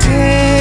take